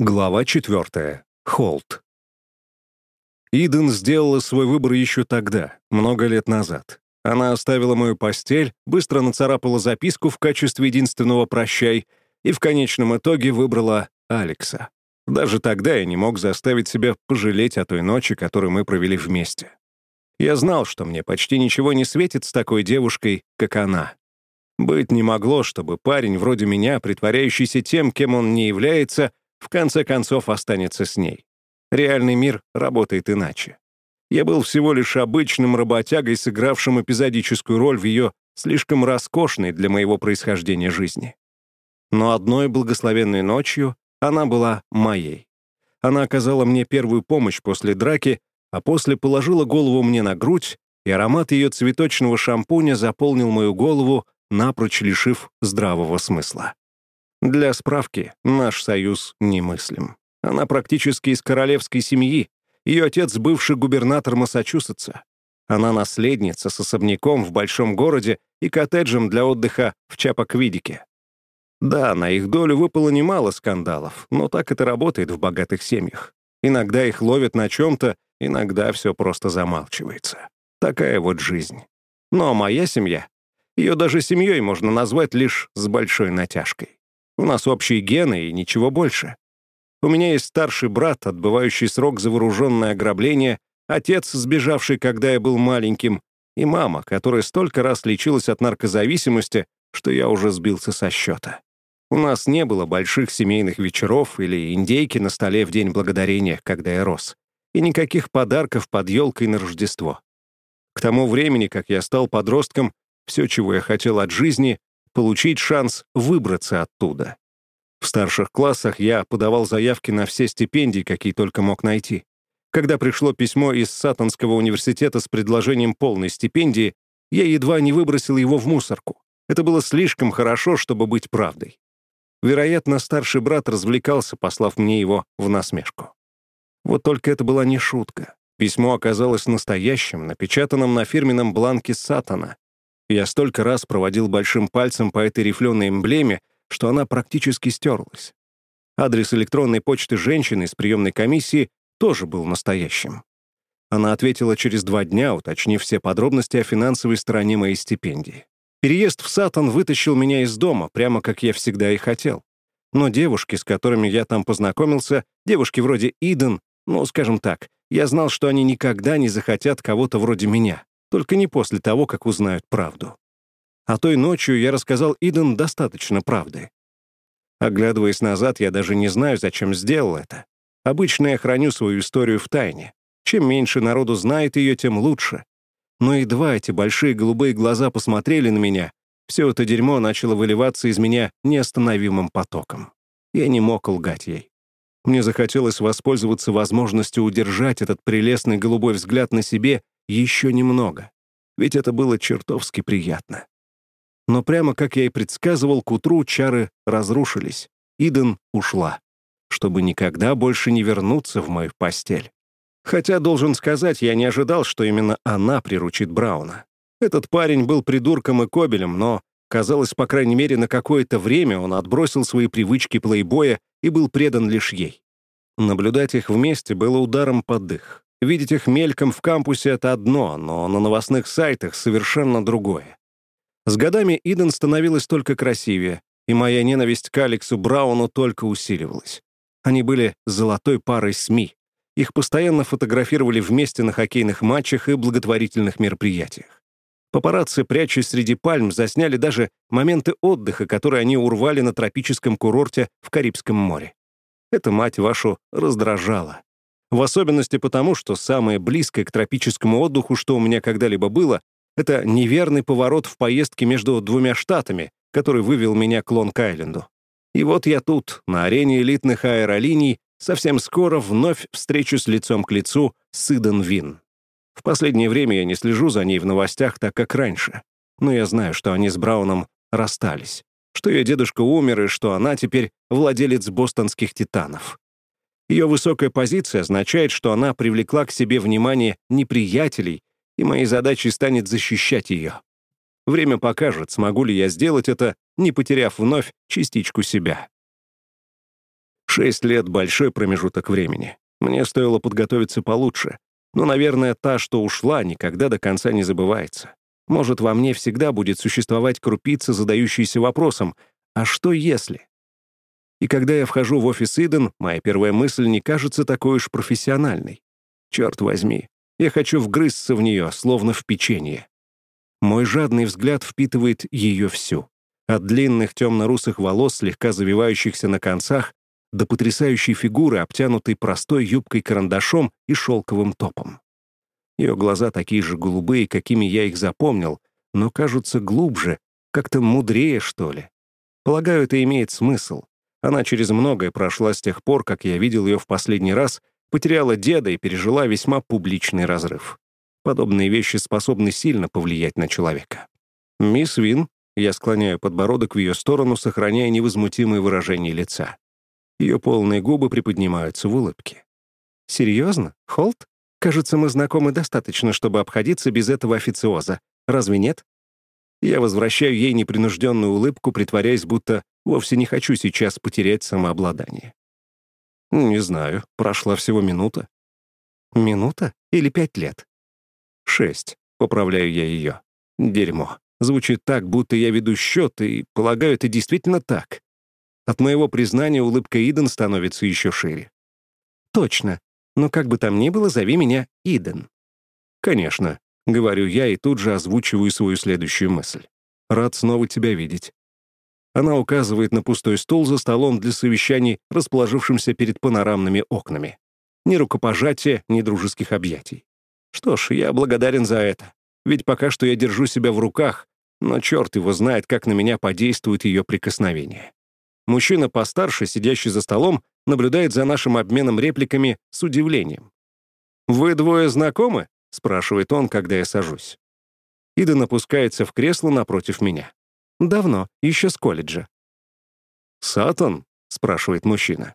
Глава 4. Холт. Иден сделала свой выбор еще тогда, много лет назад. Она оставила мою постель, быстро нацарапала записку в качестве единственного «прощай» и в конечном итоге выбрала Алекса. Даже тогда я не мог заставить себя пожалеть о той ночи, которую мы провели вместе. Я знал, что мне почти ничего не светит с такой девушкой, как она. Быть не могло, чтобы парень вроде меня, притворяющийся тем, кем он не является, в конце концов останется с ней. Реальный мир работает иначе. Я был всего лишь обычным работягой, сыгравшим эпизодическую роль в ее слишком роскошной для моего происхождения жизни. Но одной благословенной ночью она была моей. Она оказала мне первую помощь после драки, а после положила голову мне на грудь, и аромат ее цветочного шампуня заполнил мою голову, напрочь лишив здравого смысла. Для справки, наш союз немыслим. Она практически из королевской семьи. Ее отец — бывший губернатор Массачусетса. Она наследница с особняком в большом городе и коттеджем для отдыха в Чапаквидике. Да, на их долю выпало немало скандалов, но так это работает в богатых семьях. Иногда их ловят на чем-то, иногда все просто замалчивается. Такая вот жизнь. Но моя семья, ее даже семьей можно назвать лишь с большой натяжкой. У нас общие гены и ничего больше. У меня есть старший брат, отбывающий срок за вооруженное ограбление, отец, сбежавший, когда я был маленьким, и мама, которая столько раз лечилась от наркозависимости, что я уже сбился со счета. У нас не было больших семейных вечеров или индейки на столе в День Благодарения, когда я рос, и никаких подарков под елкой на Рождество. К тому времени, как я стал подростком, все, чего я хотел от жизни, получить шанс выбраться оттуда. В старших классах я подавал заявки на все стипендии, какие только мог найти. Когда пришло письмо из Сатанского университета с предложением полной стипендии, я едва не выбросил его в мусорку. Это было слишком хорошо, чтобы быть правдой. Вероятно, старший брат развлекался, послав мне его в насмешку. Вот только это была не шутка. Письмо оказалось настоящим, напечатанным на фирменном бланке Сатана, я столько раз проводил большим пальцем по этой рифленой эмблеме, что она практически стерлась. Адрес электронной почты женщины из приемной комиссии тоже был настоящим. Она ответила через два дня, уточнив все подробности о финансовой стороне моей стипендии. Переезд в Сатан вытащил меня из дома, прямо как я всегда и хотел. Но девушки, с которыми я там познакомился, девушки вроде Иден, ну, скажем так, я знал, что они никогда не захотят кого-то вроде меня. Только не после того, как узнают правду. А той ночью я рассказал Иден достаточно правды. Оглядываясь назад, я даже не знаю, зачем сделал это. Обычно я храню свою историю в тайне. Чем меньше народу знает ее, тем лучше. Но едва эти большие голубые глаза посмотрели на меня, все это дерьмо начало выливаться из меня неостановимым потоком. Я не мог лгать ей. Мне захотелось воспользоваться возможностью удержать этот прелестный голубой взгляд на себе еще немного, ведь это было чертовски приятно. Но прямо как я и предсказывал, к утру чары разрушились. Иден ушла, чтобы никогда больше не вернуться в мою постель. Хотя, должен сказать, я не ожидал, что именно она приручит Брауна. Этот парень был придурком и кобелем, но, казалось, по крайней мере, на какое-то время он отбросил свои привычки плейбоя и был предан лишь ей. Наблюдать их вместе было ударом под дых. Видеть их мельком в кампусе — это одно, но на новостных сайтах совершенно другое. С годами Иден становилась только красивее, и моя ненависть к Алексу Брауну только усиливалась. Они были золотой парой СМИ. Их постоянно фотографировали вместе на хоккейных матчах и благотворительных мероприятиях. Папарацци, прячась среди пальм, засняли даже моменты отдыха, которые они урвали на тропическом курорте в Карибском море. Это, мать вашу, раздражало. В особенности потому, что самое близкое к тропическому отдыху, что у меня когда-либо было, это неверный поворот в поездке между двумя штатами, который вывел меня к Лонг-Айленду. И вот я тут, на арене элитных аэролиний, совсем скоро вновь встречусь лицом к лицу с Иден Вин. В последнее время я не слежу за ней в новостях так, как раньше. Но я знаю, что они с Брауном расстались, что ее дедушка умер и что она теперь владелец бостонских «Титанов». Ее высокая позиция означает, что она привлекла к себе внимание неприятелей, и моей задачей станет защищать ее. Время покажет, смогу ли я сделать это, не потеряв вновь частичку себя. Шесть лет — большой промежуток времени. Мне стоило подготовиться получше. Но, наверное, та, что ушла, никогда до конца не забывается. Может, во мне всегда будет существовать крупица, задающаяся вопросом «А что если?». И когда я вхожу в офис Иден, моя первая мысль не кажется такой уж профессиональной. Черт возьми, я хочу вгрызться в нее, словно в печенье. Мой жадный взгляд впитывает ее всю. От длинных темно-русых волос, слегка завивающихся на концах, до потрясающей фигуры, обтянутой простой юбкой-карандашом и шелковым топом. Ее глаза такие же голубые, какими я их запомнил, но кажутся глубже, как-то мудрее, что ли. Полагаю, это имеет смысл. Она через многое прошла с тех пор, как я видел ее в последний раз, потеряла деда и пережила весьма публичный разрыв. Подобные вещи способны сильно повлиять на человека. «Мисс Вин», я склоняю подбородок в ее сторону, сохраняя невозмутимое выражение лица. Ее полные губы приподнимаются в улыбке. «Серьезно? Холт? Кажется, мы знакомы достаточно, чтобы обходиться без этого официоза. Разве нет?» Я возвращаю ей непринужденную улыбку, притворяясь, будто вовсе не хочу сейчас потерять самообладание. «Не знаю, прошла всего минута». «Минута или пять лет?» «Шесть», — поправляю я ее. «Дерьмо. Звучит так, будто я веду счет, и, полагаю, это действительно так. От моего признания улыбка Иден становится еще шире. «Точно. Но как бы там ни было, зови меня Иден». «Конечно», — говорю я и тут же озвучиваю свою следующую мысль. «Рад снова тебя видеть». Она указывает на пустой стол за столом для совещаний, расположившимся перед панорамными окнами. Ни рукопожатия, ни дружеских объятий. Что ж, я благодарен за это. Ведь пока что я держу себя в руках, но черт его знает, как на меня подействует ее прикосновение. Мужчина постарше, сидящий за столом, наблюдает за нашим обменом репликами с удивлением. «Вы двое знакомы?» — спрашивает он, когда я сажусь. Ида напускается в кресло напротив меня. «Давно, еще с колледжа». «Сатан?» — спрашивает мужчина.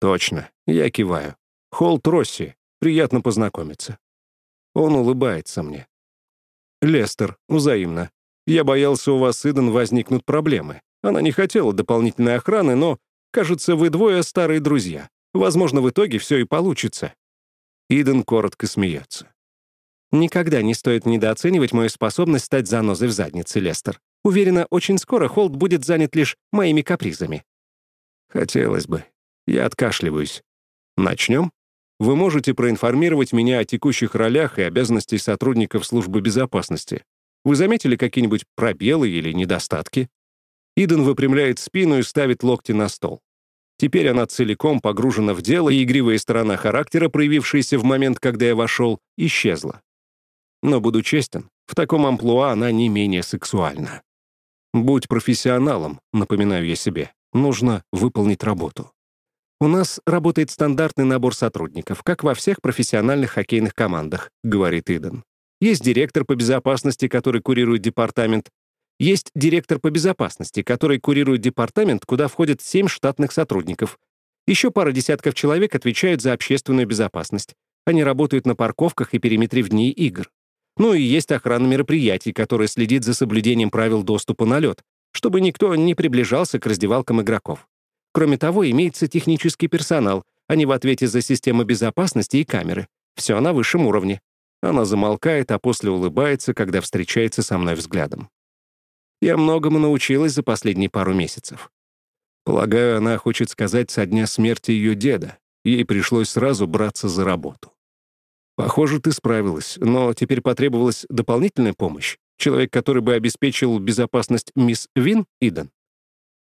«Точно, я киваю. Холт Росси. Приятно познакомиться». Он улыбается мне. «Лестер, взаимно. Я боялся, у вас, Иден, возникнут проблемы. Она не хотела дополнительной охраны, но, кажется, вы двое старые друзья. Возможно, в итоге все и получится». Иден коротко смеется. «Никогда не стоит недооценивать мою способность стать занозой в заднице, Лестер. Уверена, очень скоро Холд будет занят лишь моими капризами». «Хотелось бы. Я откашливаюсь. Начнем? Вы можете проинформировать меня о текущих ролях и обязанностях сотрудников службы безопасности. Вы заметили какие-нибудь пробелы или недостатки?» Иден выпрямляет спину и ставит локти на стол. Теперь она целиком погружена в дело, и игривая сторона характера, проявившаяся в момент, когда я вошел, исчезла. Но, буду честен, в таком амплуа она не менее сексуальна. Будь профессионалом, напоминаю я себе, нужно выполнить работу. У нас работает стандартный набор сотрудников, как во всех профессиональных хоккейных командах, говорит Иден. Есть директор по безопасности, который курирует департамент, есть директор по безопасности, который курирует департамент, куда входят семь штатных сотрудников. Еще пара десятков человек отвечают за общественную безопасность. Они работают на парковках и периметре в дни игр. Ну и есть охрана мероприятий, которая следит за соблюдением правил доступа на лед, чтобы никто не приближался к раздевалкам игроков. Кроме того, имеется технический персонал, они в ответе за систему безопасности и камеры. Все на высшем уровне. Она замолкает, а после улыбается, когда встречается со мной взглядом. Я многому научилась за последние пару месяцев. Полагаю, она хочет сказать со дня смерти ее деда. Ей пришлось сразу браться за работу. Похоже, ты справилась, но теперь потребовалась дополнительная помощь. Человек, который бы обеспечил безопасность мисс Вин Иден.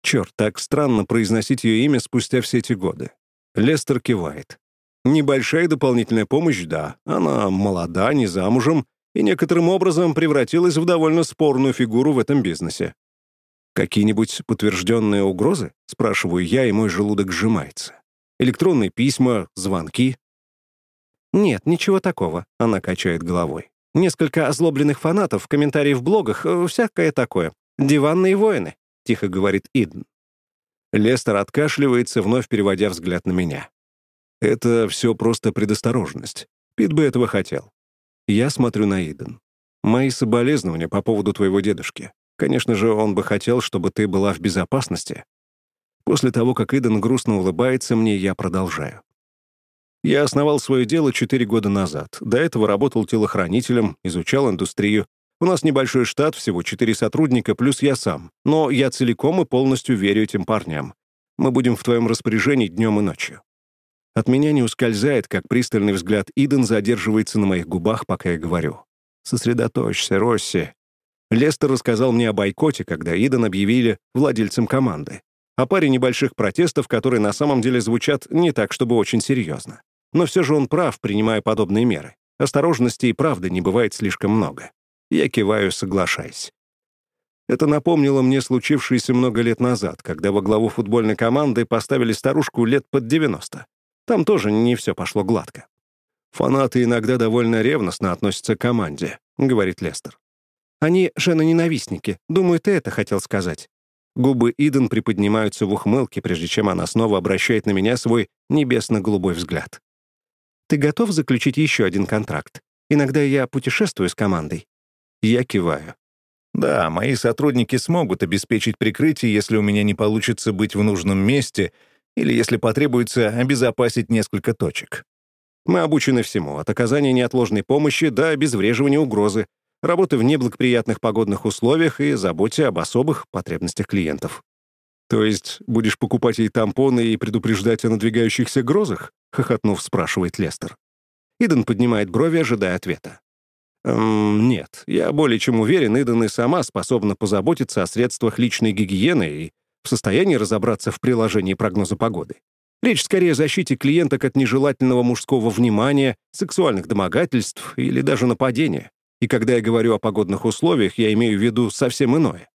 Черт, так странно произносить ее имя спустя все эти годы. Лестер кивает. Небольшая дополнительная помощь, да. Она молода, не замужем, и некоторым образом превратилась в довольно спорную фигуру в этом бизнесе. «Какие-нибудь подтвержденные угрозы?» — спрашиваю я, и мой желудок сжимается. «Электронные письма, звонки?» «Нет, ничего такого», — она качает головой. «Несколько озлобленных фанатов, комментарии в блогах, э, всякое такое. Диванные воины», — тихо говорит Иден. Лестер откашливается, вновь переводя взгляд на меня. «Это все просто предосторожность. Пит бы этого хотел. Я смотрю на Иден. Мои соболезнования по поводу твоего дедушки. Конечно же, он бы хотел, чтобы ты была в безопасности. После того, как Иден грустно улыбается мне, я продолжаю. Я основал свое дело 4 года назад. До этого работал телохранителем, изучал индустрию. У нас небольшой штат, всего 4 сотрудника, плюс я сам. Но я целиком и полностью верю этим парням. Мы будем в твоем распоряжении днем и ночью. От меня не ускользает, как пристальный взгляд Иден задерживается на моих губах, пока я говорю. «Сосредоточься, Росси». Лестер рассказал мне о бойкоте, когда Иден объявили владельцем команды. О паре небольших протестов, которые на самом деле звучат не так, чтобы очень серьезно. Но все же он прав, принимая подобные меры. Осторожности и правды не бывает слишком много. Я киваю, соглашаясь. Это напомнило мне случившееся много лет назад, когда во главу футбольной команды поставили старушку лет под 90. Там тоже не все пошло гладко. «Фанаты иногда довольно ревностно относятся к команде», — говорит Лестер. «Они женоненавистники. Думаю, ты это хотел сказать». Губы Иден приподнимаются в ухмылке, прежде чем она снова обращает на меня свой небесно-голубой взгляд. «Ты готов заключить еще один контракт? Иногда я путешествую с командой». Я киваю. «Да, мои сотрудники смогут обеспечить прикрытие, если у меня не получится быть в нужном месте или, если потребуется, обезопасить несколько точек. Мы обучены всему, от оказания неотложной помощи до обезвреживания угрозы, работы в неблагоприятных погодных условиях и заботе об особых потребностях клиентов. «То есть будешь покупать ей тампоны и предупреждать о надвигающихся грозах?» — хохотнув, спрашивает Лестер. Иден поднимает брови, ожидая ответа. «Эм, нет, я более чем уверен, Иден и сама способна позаботиться о средствах личной гигиены и в состоянии разобраться в приложении прогноза погоды. Речь скорее о защите клиенток от нежелательного мужского внимания, сексуальных домогательств или даже нападения. И когда я говорю о погодных условиях, я имею в виду совсем иное.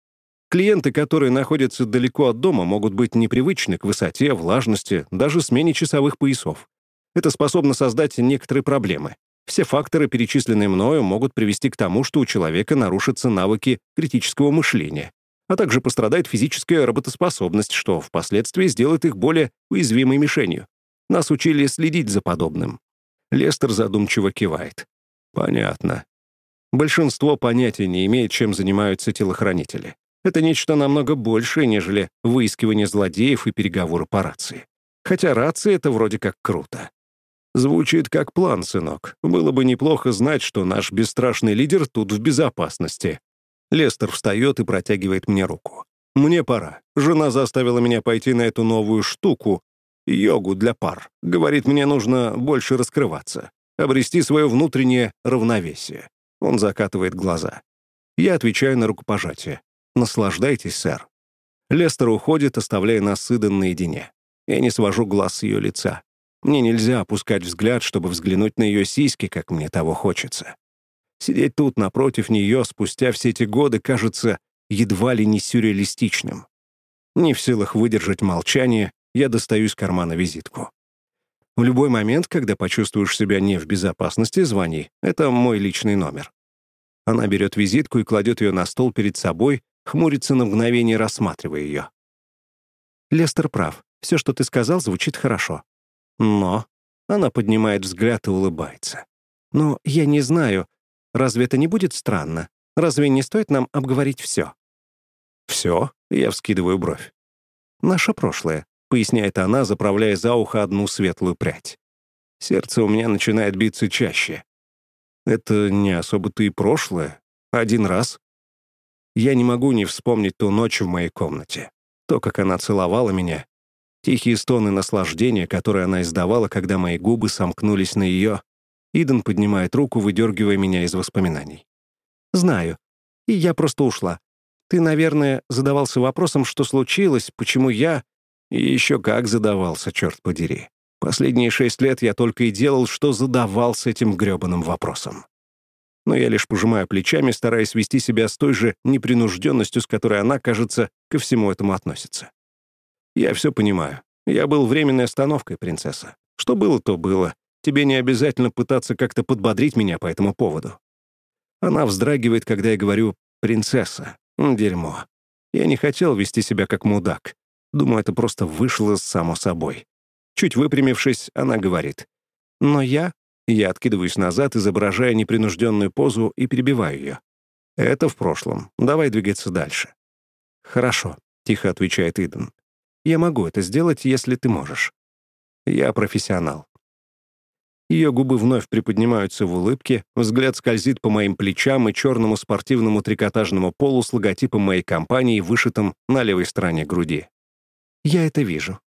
Клиенты, которые находятся далеко от дома, могут быть непривычны к высоте, влажности, даже смене часовых поясов. Это способно создать некоторые проблемы. Все факторы, перечисленные мною, могут привести к тому, что у человека нарушатся навыки критического мышления, а также пострадает физическая работоспособность, что впоследствии сделает их более уязвимой мишенью. Нас учили следить за подобным. Лестер задумчиво кивает. Понятно. Большинство понятия не имеет, чем занимаются телохранители. Это нечто намного большее, нежели выискивание злодеев и переговоры по рации. Хотя рация — это вроде как круто. Звучит как план, сынок. Было бы неплохо знать, что наш бесстрашный лидер тут в безопасности. Лестер встает и протягивает мне руку. «Мне пора. Жена заставила меня пойти на эту новую штуку, йогу для пар. Говорит, мне нужно больше раскрываться, обрести свое внутреннее равновесие». Он закатывает глаза. Я отвечаю на рукопожатие. «Наслаждайтесь, сэр». Лестер уходит, оставляя нас с наедине. Я не свожу глаз с ее лица. Мне нельзя опускать взгляд, чтобы взглянуть на ее сиськи, как мне того хочется. Сидеть тут напротив нее спустя все эти годы кажется едва ли не сюрреалистичным. Не в силах выдержать молчание, я достаю из кармана визитку. В любой момент, когда почувствуешь себя не в безопасности, звони. Это мой личный номер. Она берет визитку и кладет ее на стол перед собой, хмурится на мгновение, рассматривая ее. Лестер прав. Все, что ты сказал, звучит хорошо. Но она поднимает взгляд и улыбается. Но я не знаю, Разве это не будет странно? Разве не стоит нам обговорить все? «Все?» — я вскидываю бровь. «Наше прошлое», — поясняет она, заправляя за ухо одну светлую прядь. Сердце у меня начинает биться чаще. Это не особо-то и прошлое. Один раз. Я не могу не вспомнить ту ночь в моей комнате. То, как она целовала меня. Тихие стоны наслаждения, которые она издавала, когда мои губы сомкнулись на ее, Иден поднимает руку, выдергивая меня из воспоминаний. «Знаю. И я просто ушла. Ты, наверное, задавался вопросом, что случилось, почему я...» И еще как задавался, черт подери. Последние шесть лет я только и делал, что задавался этим грёбаным вопросом. Но я лишь пожимаю плечами, стараясь вести себя с той же непринужденностью, с которой она, кажется, ко всему этому относится. Я все понимаю. Я был временной остановкой, принцесса. Что было, то было. Тебе не обязательно пытаться как-то подбодрить меня по этому поводу. Она вздрагивает, когда я говорю «принцесса». Дерьмо. Я не хотел вести себя как мудак. Думаю, это просто вышло само собой. Чуть выпрямившись, она говорит. «Но я...» Я откидываюсь назад, изображая непринужденную позу и перебиваю ее. «Это в прошлом. Давай двигаться дальше». «Хорошо», — тихо отвечает Иден. Я могу это сделать, если ты можешь. Я профессионал. Ее губы вновь приподнимаются в улыбке, взгляд скользит по моим плечам и черному спортивному трикотажному полу с логотипом моей компании, вышитым на левой стороне груди. «Я это вижу.